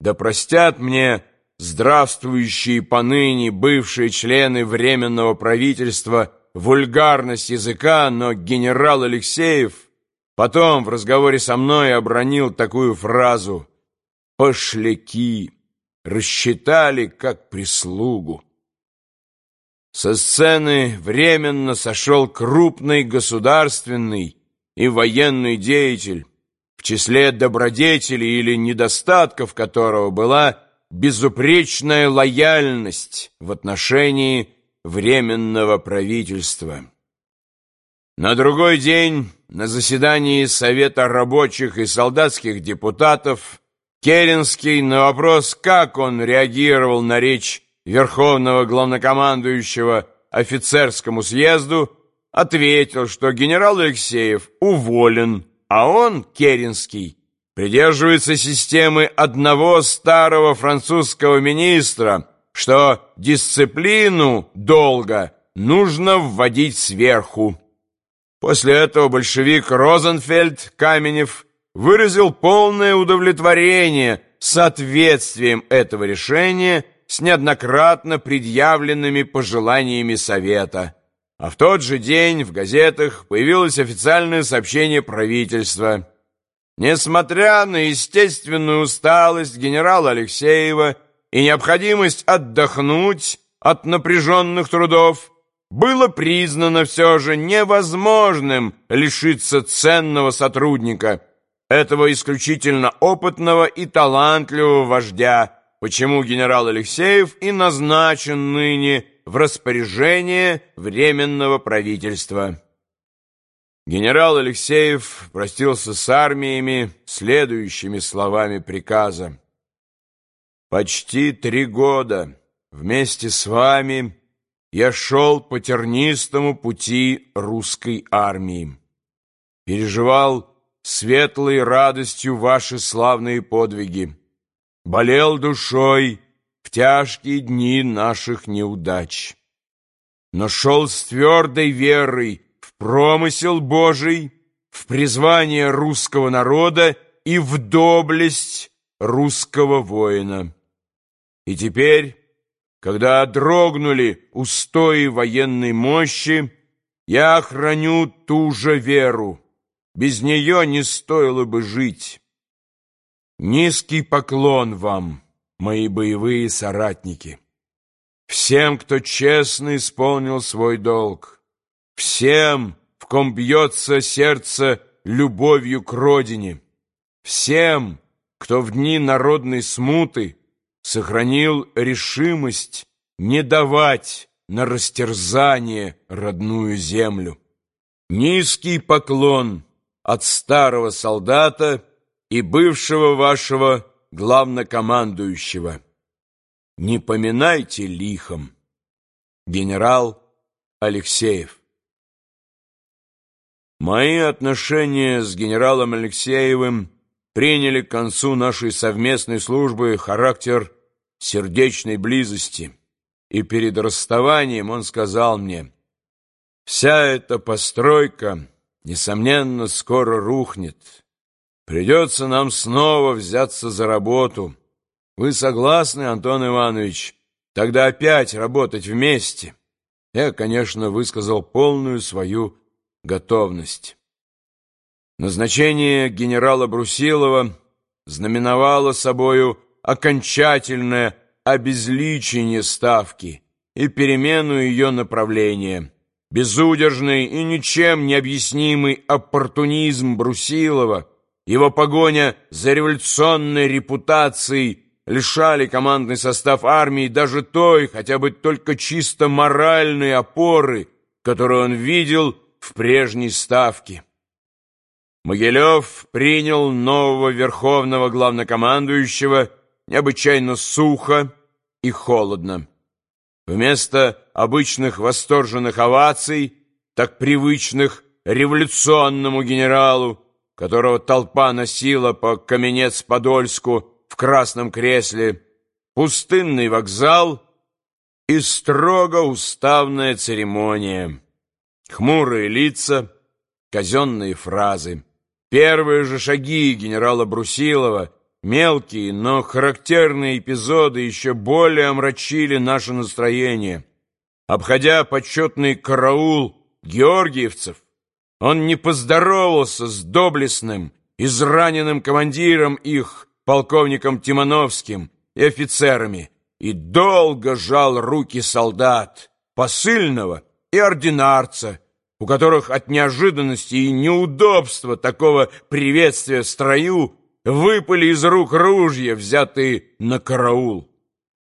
Да простят мне здравствующие поныне бывшие члены Временного правительства вульгарность языка, но генерал Алексеев потом в разговоре со мной обронил такую фразу «Пошляки! Рассчитали, как прислугу!» Со сцены временно сошел крупный государственный и военный деятель, в числе добродетелей или недостатков которого была безупречная лояльность в отношении Временного правительства. На другой день на заседании Совета рабочих и солдатских депутатов Керенский на вопрос, как он реагировал на речь Верховного главнокомандующего офицерскому съезду, ответил, что генерал Алексеев уволен, а он, Керенский, придерживается системы одного старого французского министра, что дисциплину долго нужно вводить сверху. После этого большевик Розенфельд Каменев выразил полное удовлетворение соответствием этого решения с неоднократно предъявленными пожеланиями Совета. А в тот же день в газетах появилось официальное сообщение правительства. Несмотря на естественную усталость генерала Алексеева и необходимость отдохнуть от напряженных трудов, было признано все же невозможным лишиться ценного сотрудника, этого исключительно опытного и талантливого вождя, почему генерал Алексеев и назначен ныне в распоряжение Временного правительства. Генерал Алексеев простился с армиями следующими словами приказа. «Почти три года вместе с вами я шел по тернистому пути русской армии, переживал светлой радостью ваши славные подвиги, болел душой тяжкие дни наших неудач. Но шел с твердой верой в промысел Божий, в призвание русского народа и в доблесть русского воина. И теперь, когда дрогнули устои военной мощи, я храню ту же веру. Без нее не стоило бы жить. Низкий поклон вам, мои боевые соратники. Всем, кто честно исполнил свой долг. Всем, в ком бьется сердце любовью к родине. Всем, кто в дни народной смуты сохранил решимость не давать на растерзание родную землю. Низкий поклон от старого солдата и бывшего вашего главнокомандующего. Не поминайте лихом. Генерал Алексеев Мои отношения с генералом Алексеевым приняли к концу нашей совместной службы характер сердечной близости, и перед расставанием он сказал мне, «Вся эта постройка, несомненно, скоро рухнет». Придется нам снова взяться за работу. Вы согласны, Антон Иванович? Тогда опять работать вместе. Я, конечно, высказал полную свою готовность. Назначение генерала Брусилова знаменовало собою окончательное обезличение ставки и перемену ее направления. Безудержный и ничем не объяснимый оппортунизм Брусилова — его погоня за революционной репутацией лишали командный состав армии даже той, хотя бы только чисто моральной опоры, которую он видел в прежней ставке. Могилев принял нового верховного главнокомандующего необычайно сухо и холодно. Вместо обычных восторженных оваций, так привычных революционному генералу, которого толпа носила по Каменец-Подольску в красном кресле, пустынный вокзал и строго уставная церемония. Хмурые лица, казенные фразы. Первые же шаги генерала Брусилова мелкие, но характерные эпизоды еще более омрачили наше настроение. Обходя почетный караул георгиевцев, он не поздоровался с доблестным, израненным командиром их, полковником Тимановским и офицерами, и долго жал руки солдат, посыльного и ординарца, у которых от неожиданности и неудобства такого приветствия в строю выпали из рук ружья, взятые на караул.